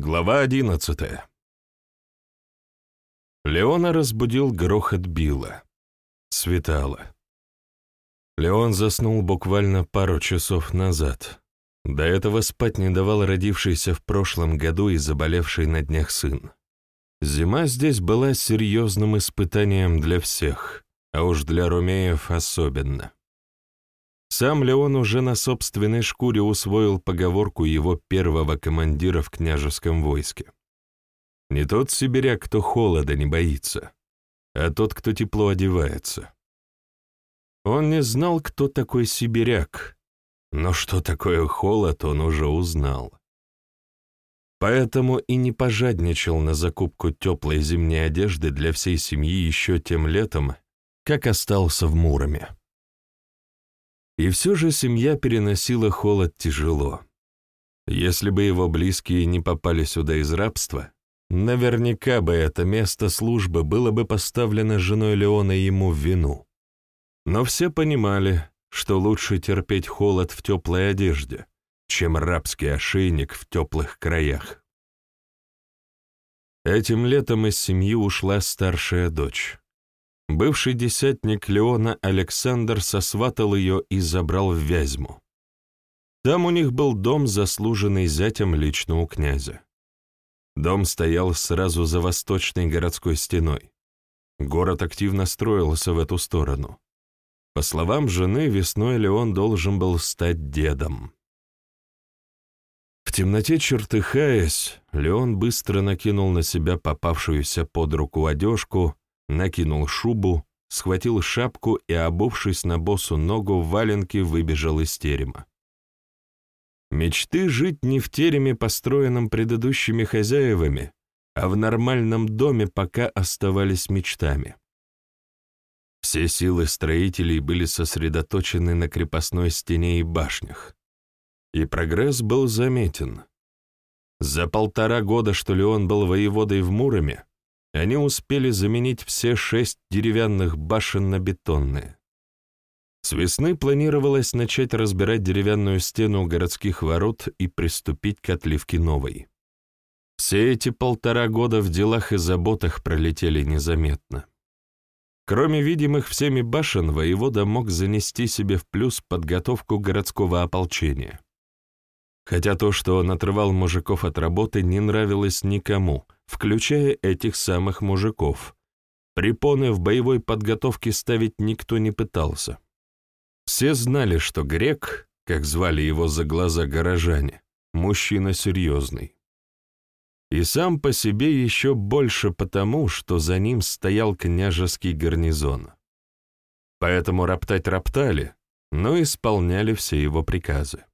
Глава одиннадцатая. Леона разбудил грохот Билла. Светало. Леон заснул буквально пару часов назад. До этого спать не давал родившийся в прошлом году и заболевший на днях сын. Зима здесь была серьезным испытанием для всех, а уж для румеев особенно. Сам Леон уже на собственной шкуре усвоил поговорку его первого командира в княжеском войске. Не тот сибиряк, кто холода не боится, а тот, кто тепло одевается. Он не знал, кто такой сибиряк, но что такое холод, он уже узнал. Поэтому и не пожадничал на закупку теплой зимней одежды для всей семьи еще тем летом, как остался в Муроме. И все же семья переносила холод тяжело. Если бы его близкие не попали сюда из рабства, наверняка бы это место службы было бы поставлено женой Леона ему в вину. Но все понимали, что лучше терпеть холод в теплой одежде, чем рабский ошейник в теплых краях. Этим летом из семьи ушла старшая дочь. Бывший десятник Леона Александр сосватал ее и забрал в Вязьму. Там у них был дом, заслуженный зятем лично у князя. Дом стоял сразу за восточной городской стеной. Город активно строился в эту сторону. По словам жены, весной Леон должен был стать дедом. В темноте чертыхаясь, Леон быстро накинул на себя попавшуюся под руку одежку накинул шубу, схватил шапку и, обувшись на босу ногу, в валенке выбежал из терема. Мечты жить не в тереме, построенном предыдущими хозяевами, а в нормальном доме пока оставались мечтами. Все силы строителей были сосредоточены на крепостной стене и башнях. И прогресс был заметен. За полтора года, что ли, он был воеводой в Муроме, они успели заменить все шесть деревянных башен на бетонные. С весны планировалось начать разбирать деревянную стену городских ворот и приступить к отливке новой. Все эти полтора года в делах и заботах пролетели незаметно. Кроме видимых всеми башен, воевода мог занести себе в плюс подготовку городского ополчения. Хотя то, что он отрывал мужиков от работы, не нравилось никому — включая этих самых мужиков. Препоны в боевой подготовке ставить никто не пытался. Все знали, что грек, как звали его за глаза горожане, мужчина серьезный. И сам по себе еще больше потому, что за ним стоял княжеский гарнизон. Поэтому роптать роптали, но исполняли все его приказы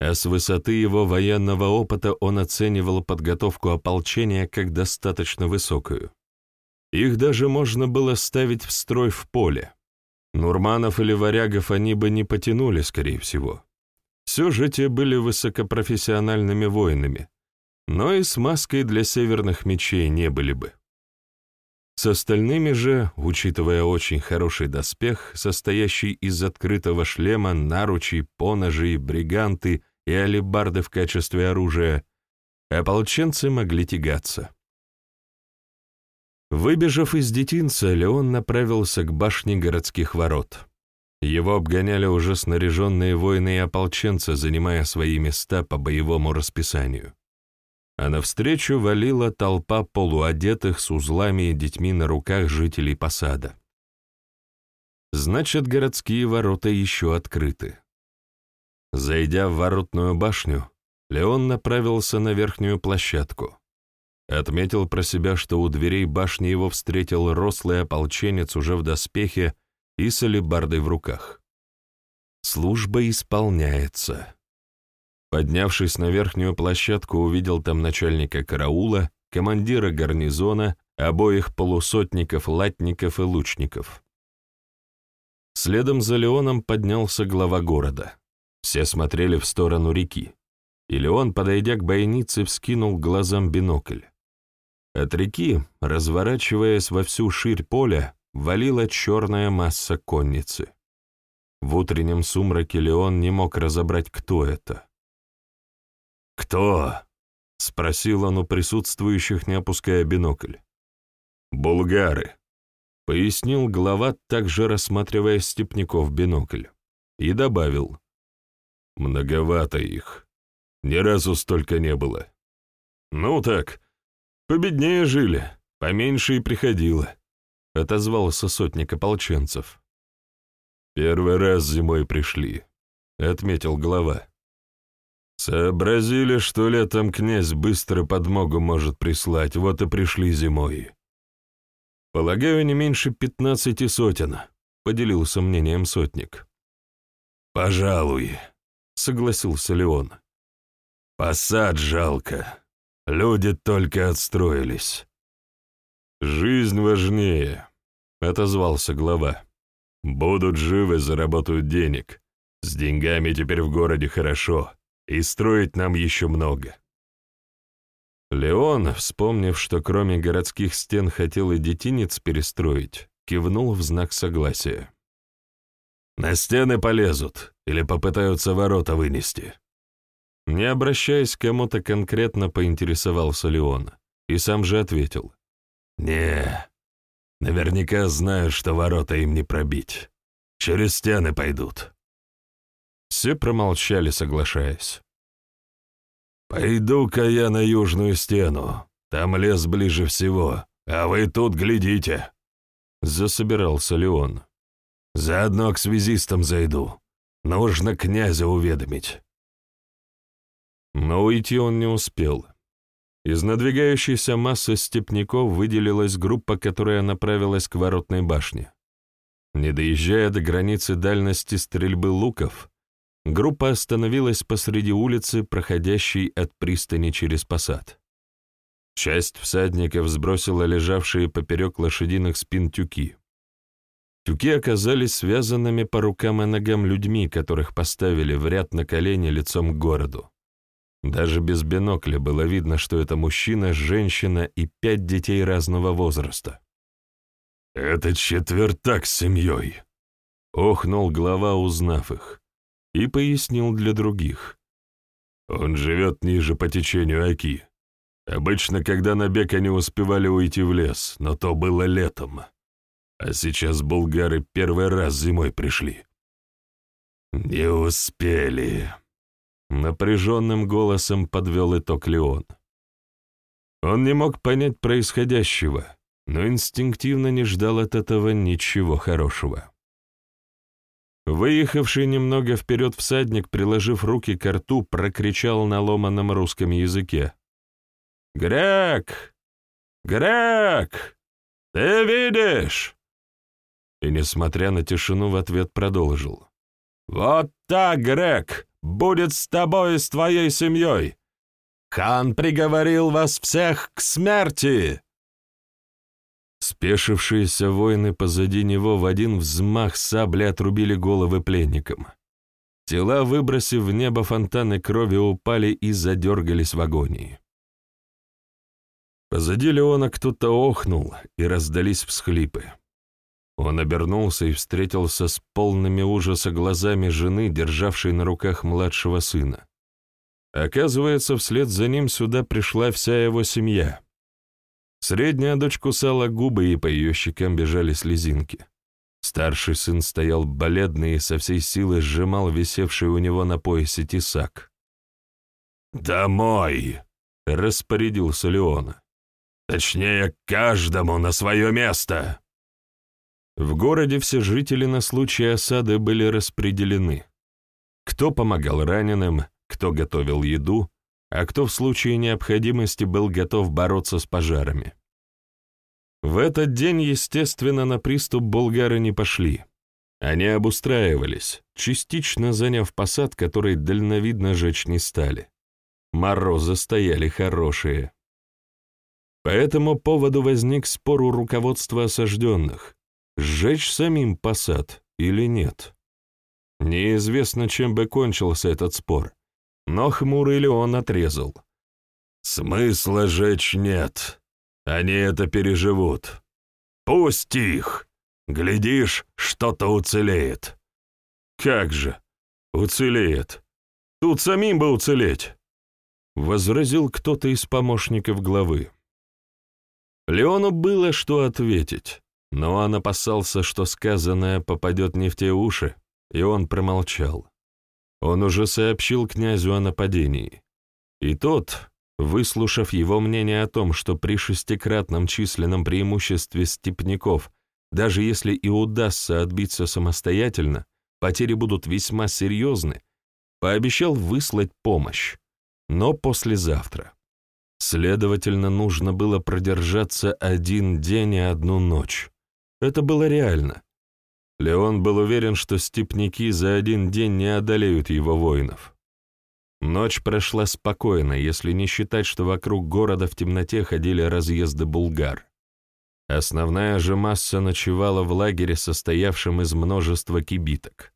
а с высоты его военного опыта он оценивал подготовку ополчения как достаточно высокую. Их даже можно было ставить в строй в поле. Нурманов или варягов они бы не потянули, скорее всего. Все же те были высокопрофессиональными воинами, но и с маской для северных мечей не были бы. С остальными же, учитывая очень хороший доспех, состоящий из открытого шлема, наручей, поножей, бриганты и алебарды в качестве оружия, ополченцы могли тягаться. Выбежав из детинца, Леон направился к башне городских ворот. Его обгоняли уже снаряженные воины и ополченцы, занимая свои места по боевому расписанию а навстречу валила толпа полуодетых с узлами и детьми на руках жителей посада. Значит, городские ворота еще открыты. Зайдя в воротную башню, Леон направился на верхнюю площадку. Отметил про себя, что у дверей башни его встретил рослый ополченец уже в доспехе и с алебардой в руках. Служба исполняется. Поднявшись на верхнюю площадку, увидел там начальника караула, командира гарнизона, обоих полусотников, латников и лучников. Следом за Леоном поднялся глава города. Все смотрели в сторону реки, и Леон, подойдя к бойнице, вскинул глазам бинокль. От реки, разворачиваясь во всю ширь поля, валила черная масса конницы. В утреннем сумраке Леон не мог разобрать, кто это. «Кто?» — спросил он у присутствующих, не опуская бинокль. «Булгары», — пояснил глава, также рассматривая степняков бинокль, и добавил. «Многовато их. Ни разу столько не было. Ну так, победнее жили, поменьше и приходило», — отозвался сотник ополченцев. «Первый раз зимой пришли», — отметил глава. «Сообразили, что летом князь быстро подмогу может прислать, вот и пришли зимой». «Полагаю, не меньше пятнадцати сотен», — поделился мнением сотник. «Пожалуй», — согласился Леон. «Посад жалко. Люди только отстроились». «Жизнь важнее», — отозвался глава. «Будут живы, заработают денег. С деньгами теперь в городе хорошо, и строить нам еще много». Леон, вспомнив, что кроме городских стен хотел и детинец перестроить, кивнул в знак согласия. «На стены полезут или попытаются ворота вынести?» Не обращаясь к кому-то конкретно, поинтересовался Леон, и сам же ответил. «Не, наверняка знаю, что ворота им не пробить. Через стены пойдут». Все промолчали, соглашаясь. «Пойду-ка я на южную стену. Там лес ближе всего, а вы тут глядите». Засобирался Леон. «Заодно к связистам зайду. Нужно князя уведомить». Но уйти он не успел. Из надвигающейся массы степняков выделилась группа, которая направилась к воротной башне. Не доезжая до границы дальности стрельбы луков, группа остановилась посреди улицы, проходящей от пристани через посад. Часть всадников сбросила лежавшие поперек лошадиных спин тюки. Тюки оказались связанными по рукам и ногам людьми, которых поставили в ряд на колени лицом к городу. Даже без бинокля было видно, что это мужчина, женщина и пять детей разного возраста. «Это четвертак с семьей», — охнул глава, узнав их и пояснил для других. Он живет ниже по течению Оки. Обычно, когда на бег они успевали уйти в лес, но то было летом. А сейчас булгары первый раз зимой пришли. «Не успели», — напряженным голосом подвел итог Леон. Он не мог понять происходящего, но инстинктивно не ждал от этого ничего хорошего. Выехавший немного вперед всадник, приложив руки к рту, прокричал на ломаном русском языке. «Грек! Грек! Ты видишь?» И, несмотря на тишину, в ответ продолжил. «Вот так, Грек, будет с тобой и с твоей семьей! Хан приговорил вас всех к смерти!» Спешившиеся воины позади него в один взмах сабли отрубили головы пленникам. Тела, выбросив в небо фонтаны крови, упали и задергались в агонии. Позади Леона кто-то охнул, и раздались всхлипы. Он обернулся и встретился с полными ужаса глазами жены, державшей на руках младшего сына. Оказывается, вслед за ним сюда пришла вся его семья — Средняя дочь кусала губы, и по ее щекам бежали слезинки. Старший сын стоял бледный и со всей силы сжимал висевший у него на поясе тесак. «Домой!» — распорядился Леон. «Точнее, каждому на свое место!» В городе все жители на случай осады были распределены. Кто помогал раненым, кто готовил еду, а кто в случае необходимости был готов бороться с пожарами. В этот день, естественно, на приступ болгары не пошли. Они обустраивались, частично заняв посад, который дальновидно жечь не стали. Морозы стояли хорошие. По этому поводу возник спор у руководства осажденных, сжечь самим посад или нет. Неизвестно, чем бы кончился этот спор но хмурый Леон отрезал. «Смысла жечь нет. Они это переживут. Пусть их. Глядишь, что-то уцелеет». «Как же? Уцелеет. Тут самим бы уцелеть». — возразил кто-то из помощников главы. Леону было что ответить, но он опасался, что сказанное попадет не в те уши, и он промолчал. Он уже сообщил князю о нападении. И тот, выслушав его мнение о том, что при шестикратном численном преимуществе степняков, даже если и удастся отбиться самостоятельно, потери будут весьма серьезны, пообещал выслать помощь, но послезавтра. Следовательно, нужно было продержаться один день и одну ночь. Это было реально. Леон был уверен, что степняки за один день не одолеют его воинов. Ночь прошла спокойно, если не считать, что вокруг города в темноте ходили разъезды булгар. Основная же масса ночевала в лагере, состоявшем из множества кибиток.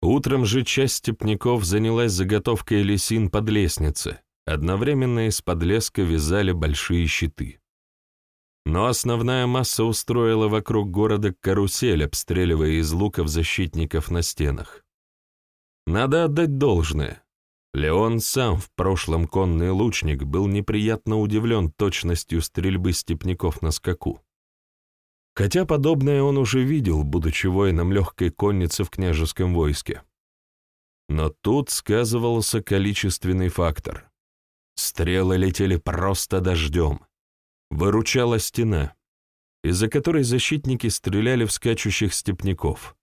Утром же часть степняков занялась заготовкой лесин под лестницы, одновременно из-под леска вязали большие щиты. Но основная масса устроила вокруг города карусель, обстреливая из луков защитников на стенах. Надо отдать должное. Леон сам, в прошлом конный лучник, был неприятно удивлен точностью стрельбы степняков на скаку. Хотя подобное он уже видел, будучи воином легкой конницы в княжеском войске. Но тут сказывался количественный фактор. Стрелы летели просто дождем. Выручала стена, из-за которой защитники стреляли в скачущих степняков.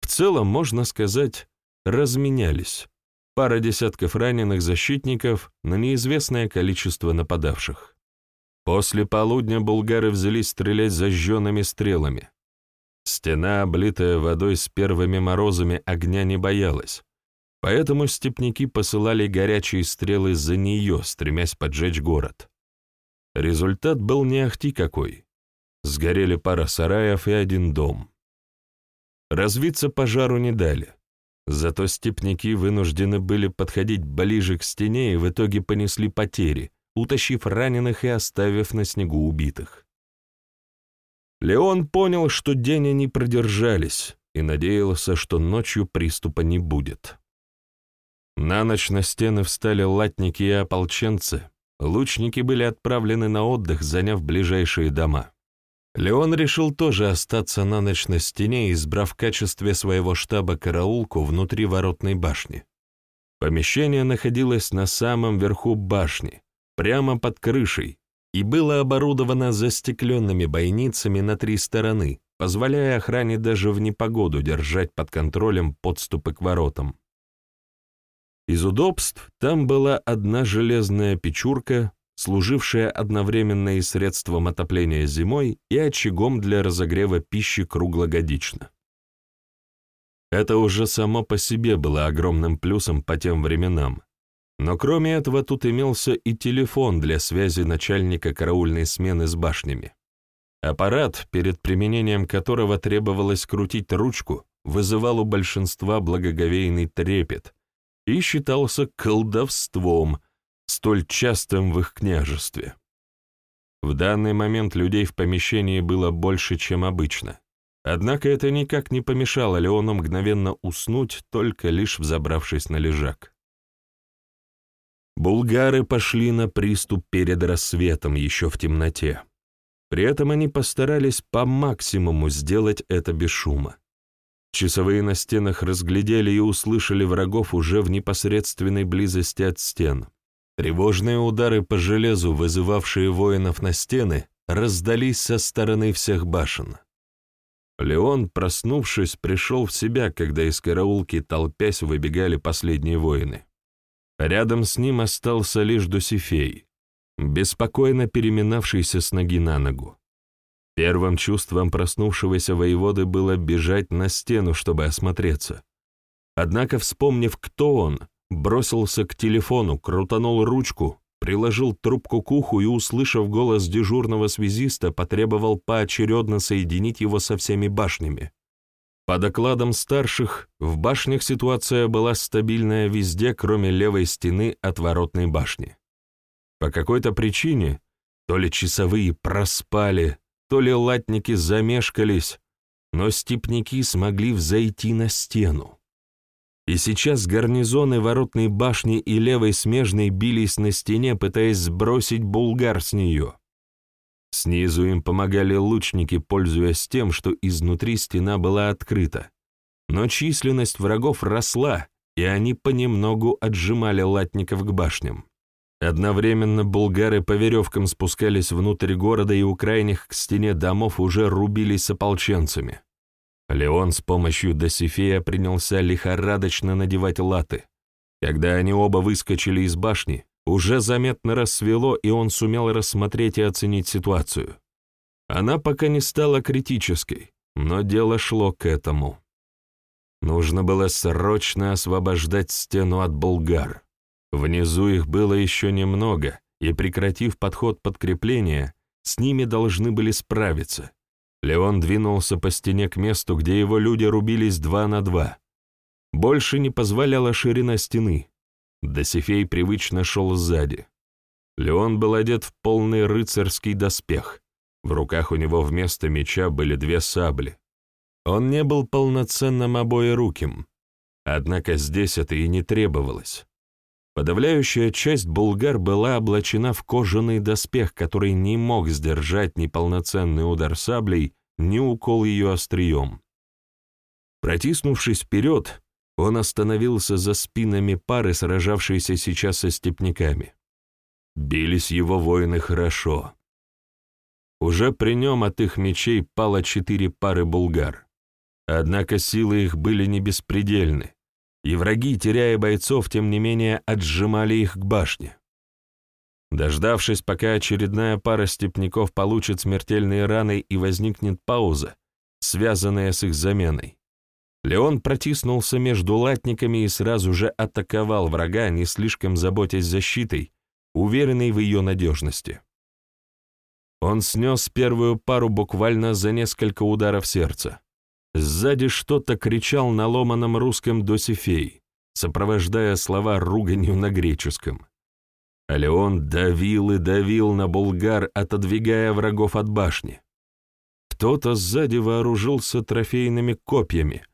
В целом, можно сказать, разменялись. Пара десятков раненых защитников на неизвестное количество нападавших. После полудня булгары взялись стрелять зажженными стрелами. Стена, облитая водой с первыми морозами, огня не боялась, поэтому степняки посылали горячие стрелы за нее, стремясь поджечь город. Результат был не ахти какой. Сгорели пара сараев и один дом. Развиться пожару не дали. Зато степняки вынуждены были подходить ближе к стене и в итоге понесли потери, утащив раненых и оставив на снегу убитых. Леон понял, что день они продержались, и надеялся, что ночью приступа не будет. На ночь на стены встали латники и ополченцы, лучники были отправлены на отдых, заняв ближайшие дома. Леон решил тоже остаться на ночь на стене, избрав в качестве своего штаба караулку внутри воротной башни. Помещение находилось на самом верху башни, прямо под крышей, и было оборудовано застекленными бойницами на три стороны, позволяя охране даже в непогоду держать под контролем подступы к воротам. Из удобств там была одна железная печурка, служившая одновременно и средством отопления зимой, и очагом для разогрева пищи круглогодично. Это уже само по себе было огромным плюсом по тем временам, но кроме этого тут имелся и телефон для связи начальника караульной смены с башнями. Аппарат, перед применением которого требовалось крутить ручку, вызывал у большинства благоговейный трепет и считался колдовством, столь частым в их княжестве. В данный момент людей в помещении было больше, чем обычно. Однако это никак не помешало Леону мгновенно уснуть, только лишь взобравшись на лежак. Булгары пошли на приступ перед рассветом еще в темноте. При этом они постарались по максимуму сделать это без шума. Часовые на стенах разглядели и услышали врагов уже в непосредственной близости от стен. Тревожные удары по железу, вызывавшие воинов на стены, раздались со стороны всех башен. Леон, проснувшись, пришел в себя, когда из караулки толпясь выбегали последние воины. Рядом с ним остался лишь Досифей, беспокойно переминавшийся с ноги на ногу. Первым чувством проснувшегося воеводы было бежать на стену, чтобы осмотреться. Однако, вспомнив, кто он, бросился к телефону, крутанул ручку, приложил трубку к уху и, услышав голос дежурного связиста, потребовал поочередно соединить его со всеми башнями. По докладам старших, в башнях ситуация была стабильная везде, кроме левой стены от воротной башни. По какой-то причине, то ли часовые проспали, то ли латники замешкались, но степняки смогли взойти на стену. И сейчас гарнизоны воротной башни и левой смежной бились на стене, пытаясь сбросить булгар с нее. Снизу им помогали лучники, пользуясь тем, что изнутри стена была открыта. Но численность врагов росла, и они понемногу отжимали латников к башням. Одновременно булгары по веревкам спускались внутрь города и у крайних к стене домов уже рубились с ополченцами. Леон с помощью Досифея принялся лихорадочно надевать латы. Когда они оба выскочили из башни, уже заметно рассвело, и он сумел рассмотреть и оценить ситуацию. Она пока не стала критической, но дело шло к этому. Нужно было срочно освобождать стену от булгар. Внизу их было еще немного, и, прекратив подход подкрепления, с ними должны были справиться. Леон двинулся по стене к месту, где его люди рубились два на два. Больше не позволяла ширина стены. Досифей привычно шел сзади. Леон был одет в полный рыцарский доспех. В руках у него вместо меча были две сабли. Он не был полноценным обоеруким, однако здесь это и не требовалось. Подавляющая часть булгар была облачена в кожаный доспех, который не мог сдержать ни полноценный удар саблей, ни укол ее острием. Протиснувшись вперед, он остановился за спинами пары, сражавшейся сейчас со степняками. Бились его воины хорошо. Уже при нем от их мечей пало четыре пары булгар. Однако силы их были не беспредельны, и враги, теряя бойцов, тем не менее отжимали их к башне. Дождавшись, пока очередная пара степняков получит смертельные раны и возникнет пауза, связанная с их заменой, Леон протиснулся между латниками и сразу же атаковал врага, не слишком заботясь защитой, уверенный в ее надежности. Он снес первую пару буквально за несколько ударов сердца. Сзади что-то кричал на ломаном русском досифей, сопровождая слова руганью на греческом. А Леон давил и давил на булгар, отодвигая врагов от башни. Кто-то сзади вооружился трофейными копьями,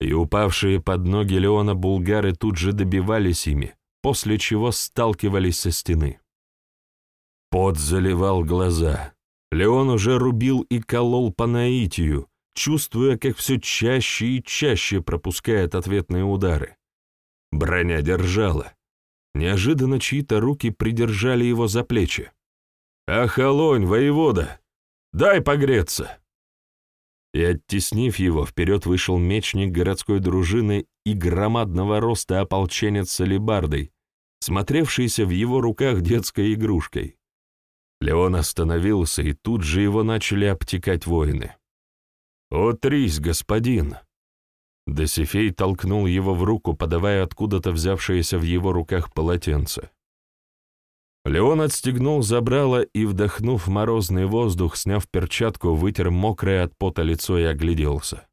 и упавшие под ноги Леона булгары тут же добивались ими, после чего сталкивались со стены. Пот заливал глаза. Леон уже рубил и колол по наитию, чувствуя, как все чаще и чаще пропускает ответные удары. Броня держала. Неожиданно чьи-то руки придержали его за плечи. «Ахолонь, воевода! Дай погреться!» И, оттеснив его, вперед вышел мечник городской дружины и громадного роста ополченец с алебардой, смотревшийся в его руках детской игрушкой. Леон остановился, и тут же его начали обтекать воины. «Утрись, господин!» Досифей толкнул его в руку, подавая откуда-то взявшееся в его руках полотенце. Леон отстегнул забрало и, вдохнув морозный воздух, сняв перчатку, вытер мокрое от пота лицо и огляделся.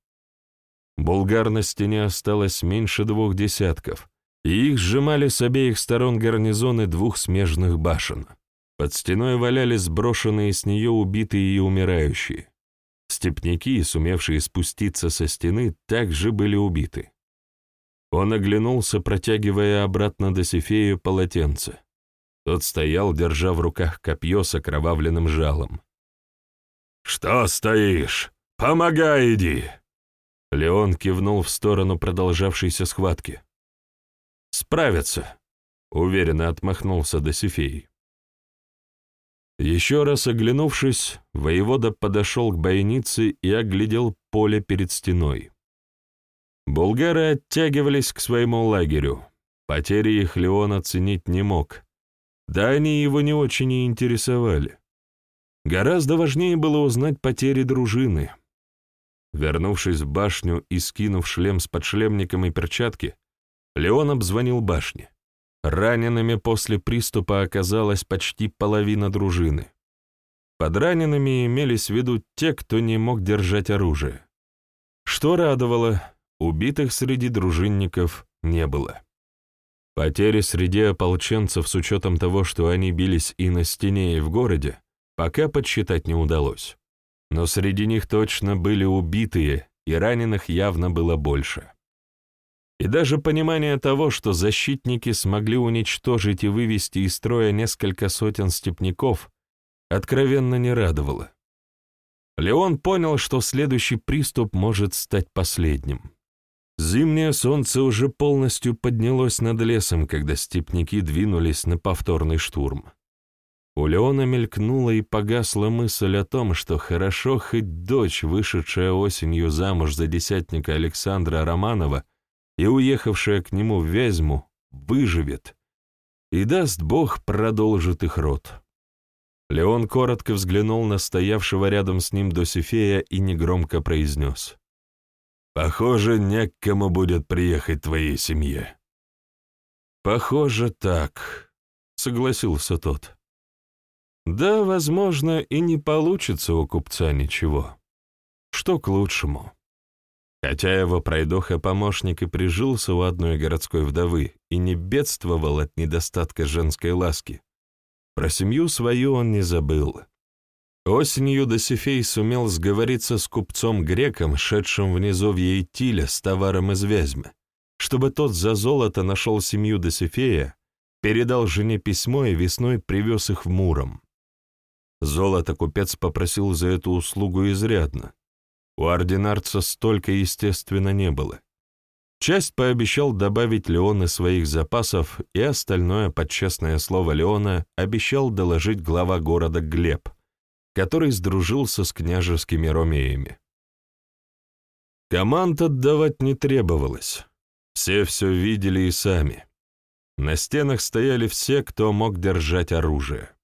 Булгар на стене осталось меньше двух десятков, и их сжимали с обеих сторон гарнизоны двух смежных башен. Под стеной валялись сброшенные с нее убитые и умирающие. Степняки, сумевшие спуститься со стены, также были убиты. Он оглянулся, протягивая обратно до Сефею полотенце. Тот стоял, держа в руках копье с окровавленным жалом. «Что стоишь? Помогай, иди!» Леон кивнул в сторону продолжавшейся схватки. «Справятся», — уверенно отмахнулся Досифей. Еще раз оглянувшись, воевода подошел к бойнице и оглядел поле перед стеной. Булгары оттягивались к своему лагерю. Потери их Леон оценить не мог. Да они его не очень и интересовали. Гораздо важнее было узнать потери дружины. Вернувшись в башню и скинув шлем с подшлемником и перчатки, Леон обзвонил башни. Ранеными после приступа оказалась почти половина дружины. Под ранеными имелись в виду те, кто не мог держать оружие. Что радовало, убитых среди дружинников не было. Потери среди ополченцев с учетом того, что они бились и на стене, и в городе, пока подсчитать не удалось. Но среди них точно были убитые, и раненых явно было больше. И даже понимание того, что защитники смогли уничтожить и вывести из строя несколько сотен степняков, откровенно не радовало. Леон понял, что следующий приступ может стать последним. Зимнее солнце уже полностью поднялось над лесом, когда степняки двинулись на повторный штурм. У Леона мелькнула и погасла мысль о том, что хорошо хоть дочь, вышедшая осенью замуж за десятника Александра Романова и уехавшая к нему в Вязьму, выживет, и, даст Бог, продолжит их род. Леон коротко взглянул на стоявшего рядом с ним Досифея и негромко произнес. «Похоже, не к кому будет приехать твоей семье». «Похоже, так», — согласился тот. «Да, возможно, и не получится у купца ничего. Что к лучшему». Хотя его пройдоха-помощник и прижился у одной городской вдовы и не бедствовал от недостатка женской ласки, про семью свою он не забыл. Осенью Досифей сумел сговориться с купцом-греком, шедшим внизу в Ейтиле с товаром из Вязьмы, чтобы тот за золото нашел семью Досифея, передал жене письмо и весной привез их в Муром. Золото купец попросил за эту услугу изрядно. У ординарца столько, естественно, не было. Часть пообещал добавить Леон из своих запасов, и остальное, под честное слово Леона, обещал доложить глава города Глеб, который сдружился с княжескими ромеями. Команд отдавать не требовалось. Все все видели и сами. На стенах стояли все, кто мог держать оружие.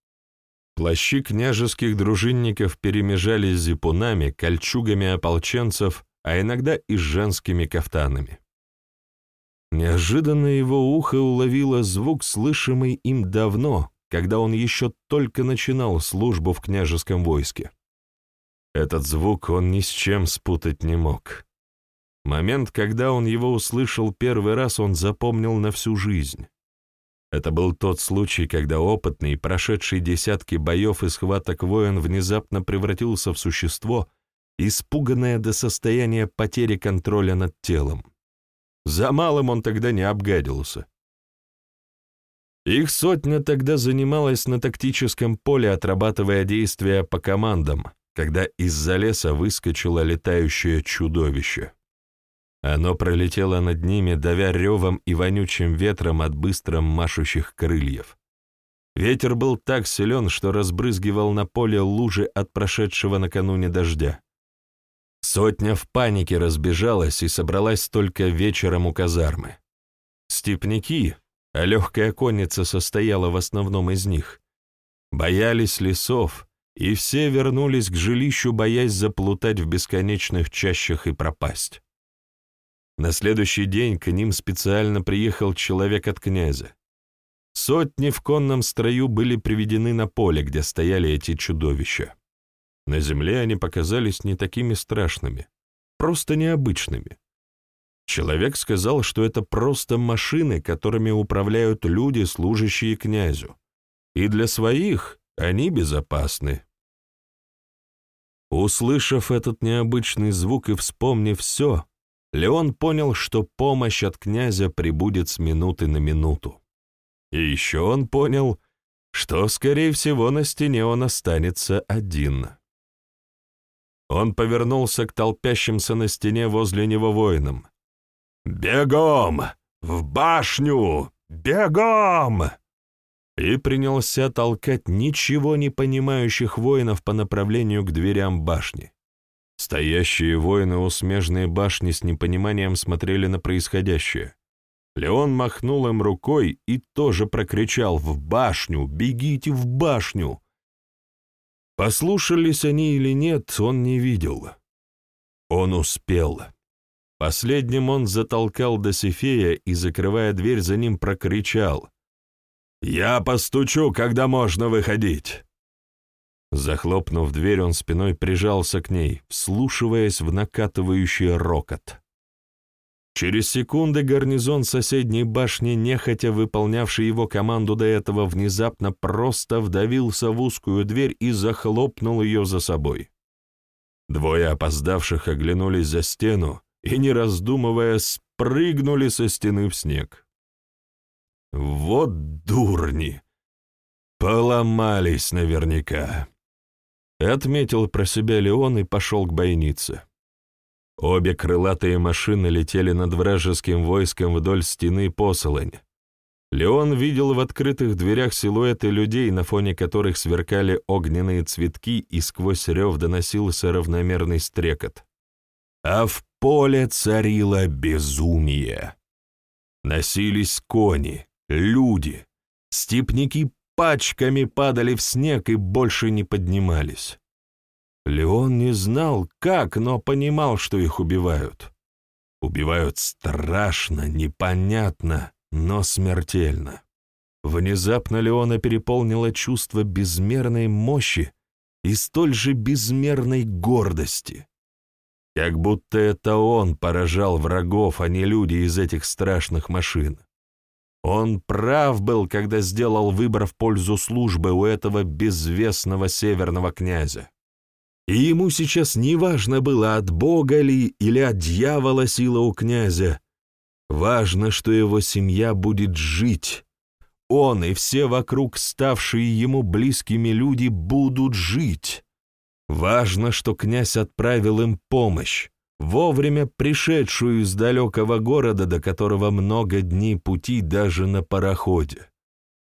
Плащи княжеских дружинников перемежались зипунами, кольчугами ополченцев, а иногда и женскими кафтанами. Неожиданно его ухо уловило звук, слышимый им давно, когда он еще только начинал службу в княжеском войске. Этот звук он ни с чем спутать не мог. Момент, когда он его услышал первый раз, он запомнил на всю жизнь. Это был тот случай, когда опытный, прошедший десятки боев и схваток воин внезапно превратился в существо, испуганное до состояния потери контроля над телом. За малым он тогда не обгадился. Их сотня тогда занималась на тактическом поле, отрабатывая действия по командам, когда из-за леса выскочило летающее чудовище. Оно пролетело над ними, давя ревом и вонючим ветром от быстро машущих крыльев. Ветер был так силен, что разбрызгивал на поле лужи от прошедшего накануне дождя. Сотня в панике разбежалась и собралась только вечером у казармы. Степняки, а легкая конница состояла в основном из них, боялись лесов, и все вернулись к жилищу, боясь заплутать в бесконечных чащах и пропасть. На следующий день к ним специально приехал человек от князя. Сотни в конном строю были приведены на поле, где стояли эти чудовища. На земле они показались не такими страшными, просто необычными. Человек сказал, что это просто машины, которыми управляют люди, служащие князю. И для своих они безопасны. Услышав этот необычный звук и вспомнив все, Леон понял, что помощь от князя прибудет с минуты на минуту. И еще он понял, что, скорее всего, на стене он останется один. Он повернулся к толпящимся на стене возле него воинам. «Бегом! В башню! Бегом!» И принялся толкать ничего не понимающих воинов по направлению к дверям башни. Стоящие воины у смежной башни с непониманием смотрели на происходящее. Леон махнул им рукой и тоже прокричал «В башню! Бегите в башню!» Послушались они или нет, он не видел. Он успел. Последним он затолкал Досифея и, закрывая дверь, за ним прокричал. «Я постучу, когда можно выходить!» Захлопнув дверь, он спиной прижался к ней, вслушиваясь в накатывающий рокот. Через секунды гарнизон соседней башни, нехотя выполнявший его команду до этого, внезапно просто вдавился в узкую дверь и захлопнул ее за собой. Двое опоздавших оглянулись за стену и, не раздумывая, спрыгнули со стены в снег. Вот дурни! Поломались наверняка. Отметил про себя Леон и пошел к бойнице. Обе крылатые машины летели над вражеским войском вдоль стены посолонь. Леон видел в открытых дверях силуэты людей, на фоне которых сверкали огненные цветки, и сквозь рев доносился равномерный стрекот. А в поле царило безумие. Носились кони, люди, степняки пачками падали в снег и больше не поднимались. Леон не знал, как, но понимал, что их убивают. Убивают страшно, непонятно, но смертельно. Внезапно Леона переполнило чувство безмерной мощи и столь же безмерной гордости. Как будто это он поражал врагов, а не люди из этих страшных машин. Он прав был, когда сделал выбор в пользу службы у этого безвестного северного князя. И ему сейчас не важно было, от Бога ли или от дьявола сила у князя. Важно, что его семья будет жить. Он и все вокруг ставшие ему близкими люди будут жить. Важно, что князь отправил им помощь, вовремя пришедшую из далекого города, до которого много дней пути даже на пароходе.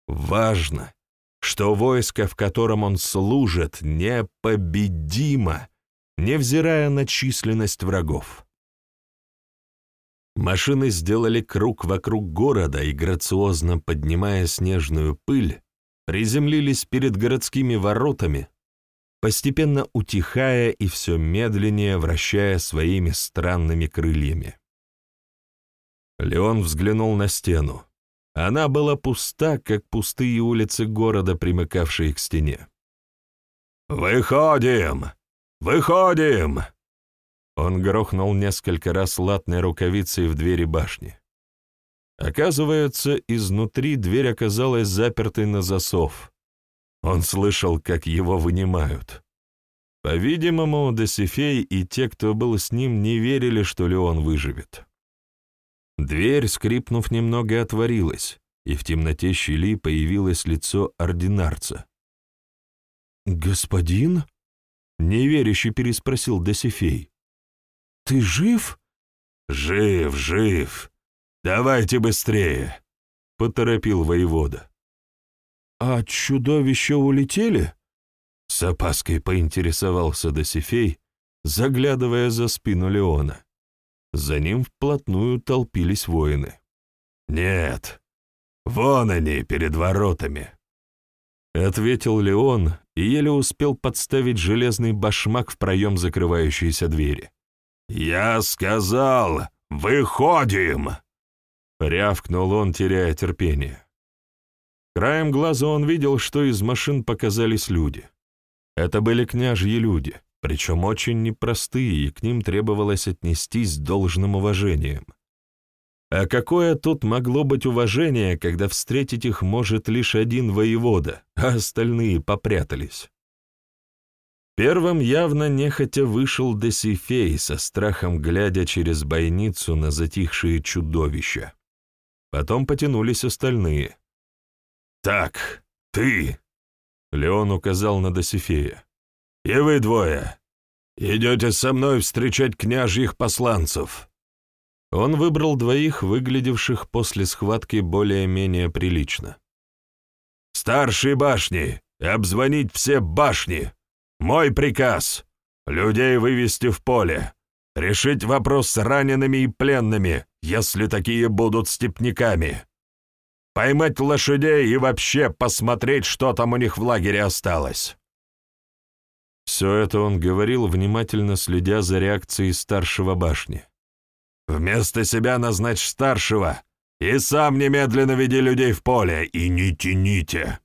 Важно, что войско, в котором он служит, непобедимо, невзирая на численность врагов. Машины сделали круг вокруг города и, грациозно поднимая снежную пыль, приземлились перед городскими воротами, постепенно утихая и все медленнее вращая своими странными крыльями. Леон взглянул на стену. Она была пуста, как пустые улицы города, примыкавшие к стене. «Выходим! Выходим!» Он грохнул несколько раз латной рукавицей в двери башни. Оказывается, изнутри дверь оказалась запертой на засов. Он слышал, как его вынимают. По-видимому, Досифей и те, кто был с ним, не верили, что Леон выживет. Дверь, скрипнув немного, отворилась, и в темноте щели появилось лицо ординарца. «Господин?» — неверяще переспросил Досифей. «Ты жив?» «Жив, жив! Давайте быстрее!» — поторопил воевода. «А чудовища улетели?» С опаской поинтересовался Досифей, заглядывая за спину Леона. За ним вплотную толпились воины. «Нет, вон они, перед воротами!» Ответил Леон и еле успел подставить железный башмак в проем закрывающейся двери. «Я сказал, выходим!» Рявкнул он, теряя терпение. Краем глаза он видел, что из машин показались люди. Это были княжьи люди, причем очень непростые, и к ним требовалось отнестись с должным уважением. А какое тут могло быть уважение, когда встретить их может лишь один воевода, а остальные попрятались? Первым явно нехотя вышел Досифей, со страхом глядя через бойницу на затихшие чудовища. Потом потянулись остальные. «Так, ты!» — Леон указал на Досифея. «И вы двое. Идете со мной встречать княжьих посланцев». Он выбрал двоих, выглядевших после схватки более-менее прилично. «Старшие башни! Обзвонить все башни! Мой приказ — людей вывести в поле, решить вопрос с ранеными и пленными, если такие будут степняками, поймать лошадей и вообще посмотреть, что там у них в лагере осталось». Все это он говорил, внимательно следя за реакцией старшего башни. «Вместо себя назначь старшего и сам немедленно веди людей в поле, и не тяните.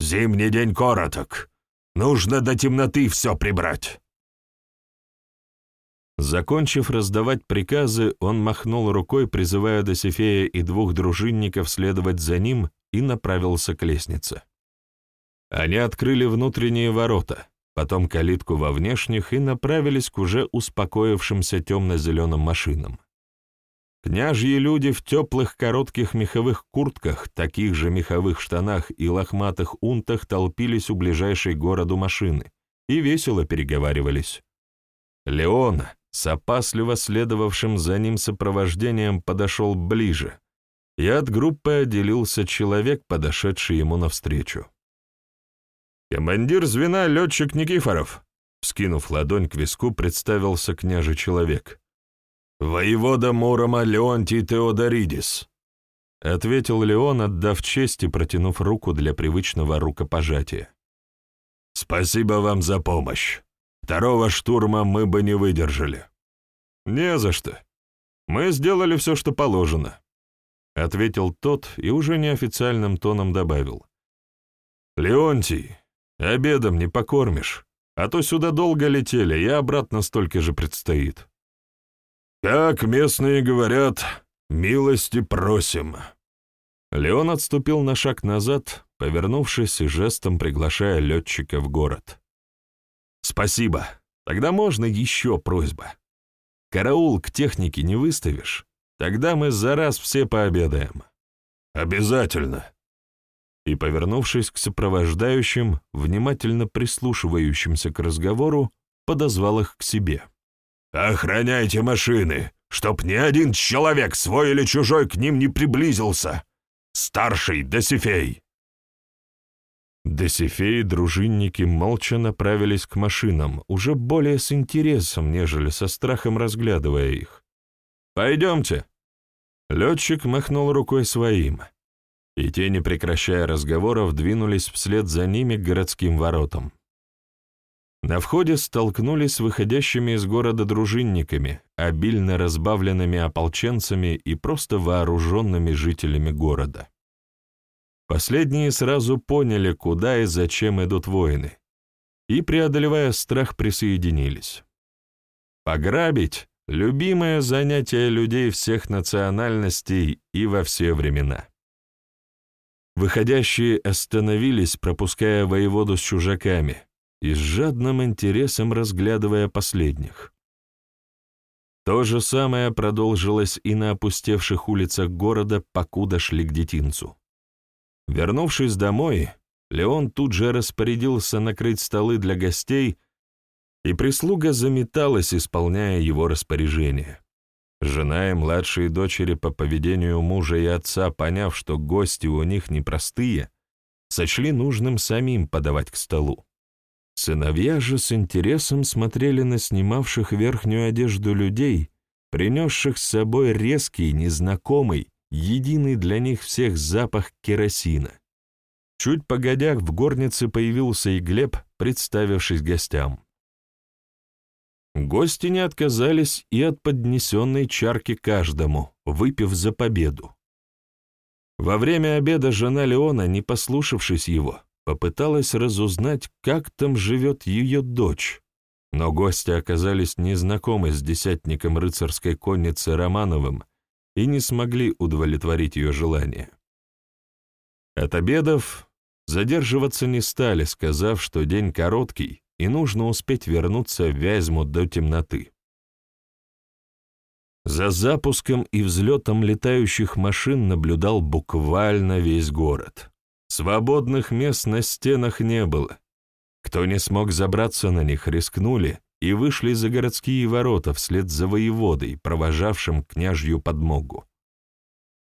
Зимний день короток, Нужно до темноты все прибрать. Закончив раздавать приказы, он махнул рукой, призывая Досифея и двух дружинников следовать за ним, и направился к лестнице. Они открыли внутренние ворота, потом калитку во внешних и направились к уже успокоившимся темно-зеленым машинам. Княжьи люди в теплых коротких меховых куртках, таких же меховых штанах и лохматых унтах толпились у ближайшей городу машины и весело переговаривались. Леон, с опасливо следовавшим за ним сопровождением, подошел ближе, и от группы отделился человек, подошедший ему навстречу. «Командир звена летчик Никифоров», — скинув ладонь к виску, представился княжий человек. «Воевода Мурома Леонтий Теодоридис», — ответил Леон, отдав честь и протянув руку для привычного рукопожатия. «Спасибо вам за помощь. Второго штурма мы бы не выдержали». «Не за что. Мы сделали все, что положено», — ответил тот и уже неофициальным тоном добавил. «Леонтий, обедом не покормишь, а то сюда долго летели, и обратно столько же предстоит». «Как местные говорят, милости просим». Леон отступил на шаг назад, повернувшись и жестом приглашая летчика в город. «Спасибо. Тогда можно еще просьба. Караул к технике не выставишь? Тогда мы за раз все пообедаем». «Обязательно». И, повернувшись к сопровождающим, внимательно прислушивающимся к разговору, подозвал их к себе. «Охраняйте машины, чтоб ни один человек, свой или чужой, к ним не приблизился! Старший Досифей!» Досифей и дружинники молча направились к машинам, уже более с интересом, нежели со страхом разглядывая их. «Пойдемте!» Летчик махнул рукой своим, и те, не прекращая разговоров, двинулись вслед за ними к городским воротам. На входе столкнулись с выходящими из города дружинниками, обильно разбавленными ополченцами и просто вооруженными жителями города. Последние сразу поняли, куда и зачем идут воины, и, преодолевая страх, присоединились. Пограбить — любимое занятие людей всех национальностей и во все времена. Выходящие остановились, пропуская воеводу с чужаками, и с жадным интересом разглядывая последних. То же самое продолжилось и на опустевших улицах города, покуда шли к детинцу. Вернувшись домой, Леон тут же распорядился накрыть столы для гостей, и прислуга заметалась, исполняя его распоряжение. Жена и младшие дочери по поведению мужа и отца, поняв, что гости у них непростые, сочли нужным самим подавать к столу. Сыновья же с интересом смотрели на снимавших верхнюю одежду людей, принесших с собой резкий, незнакомый, единый для них всех запах керосина. Чуть погодя, в горнице появился и Глеб, представившись гостям. Гости не отказались и от поднесенной чарки каждому, выпив за победу. Во время обеда жена Леона, не послушавшись его, попыталась разузнать, как там живет ее дочь, но гости оказались незнакомы с десятником рыцарской конницы Романовым и не смогли удовлетворить ее желание. От обедов задерживаться не стали, сказав, что день короткий и нужно успеть вернуться в Вязьму до темноты. За запуском и взлетом летающих машин наблюдал буквально весь город. Свободных мест на стенах не было. Кто не смог забраться на них, рискнули и вышли за городские ворота вслед за воеводой, провожавшим княжью подмогу.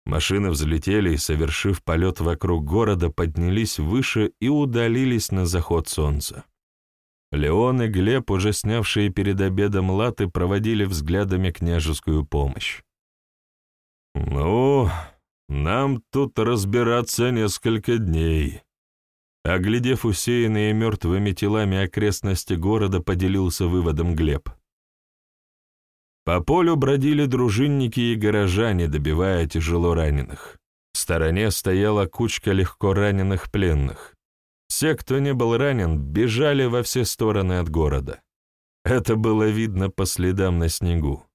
Машины взлетели и, совершив полет вокруг города, поднялись выше и удалились на заход солнца. Леон и Глеб, уже снявшие перед обедом латы, проводили взглядами княжескую помощь. «Ну, нам тут разбираться несколько дней. Оглядев усеянные мертвыми телами окрестности города, поделился выводом Глеб. По полю бродили дружинники и горожане, добивая тяжело раненых. В стороне стояла кучка легко раненых пленных. Все, кто не был ранен, бежали во все стороны от города. Это было видно по следам на снегу.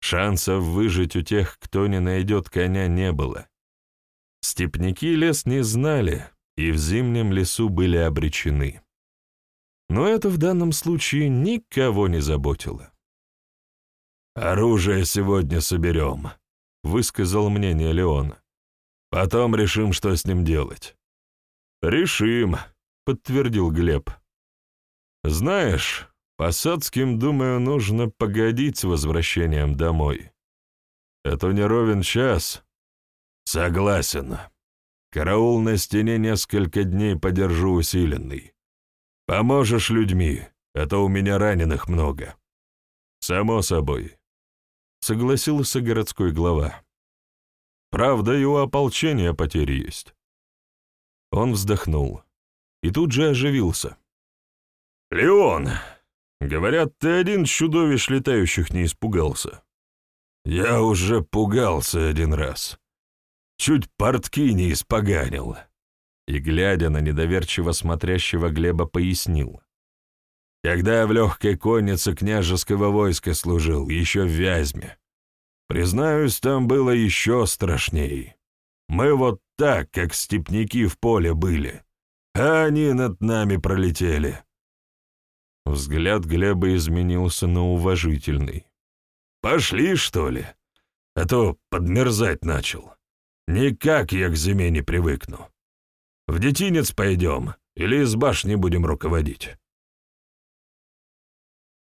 Шансов выжить у тех, кто не найдет коня, не было. Степники лес не знали и в зимнем лесу были обречены. Но это в данном случае никого не заботило. «Оружие сегодня соберем. высказал мнение Леон. «Потом решим, что с ним делать». «Решим», — подтвердил Глеб. «Знаешь, Посадским, думаю, нужно погодить с возвращением домой. Это не ровен час». «Согласен. Караул на стене несколько дней подержу усиленный. Поможешь людьми, это у меня раненых много». «Само собой», — согласился городской глава. «Правда, и у ополчения потери есть». Он вздохнул и тут же оживился. «Леон, говорят, ты один чудовищ летающих не испугался». «Я уже пугался один раз. Чуть портки не испоганил». И, глядя на недоверчиво смотрящего Глеба, пояснил. «Когда я в легкой коннице княжеского войска служил, еще в Вязьме. Признаюсь, там было еще страшней. Мы вот так, как степняки в поле были, а они над нами пролетели». Взгляд Глеба изменился на уважительный. «Пошли, что ли? А то подмерзать начал. Никак я к зиме не привыкну. В детинец пойдем или из башни будем руководить?»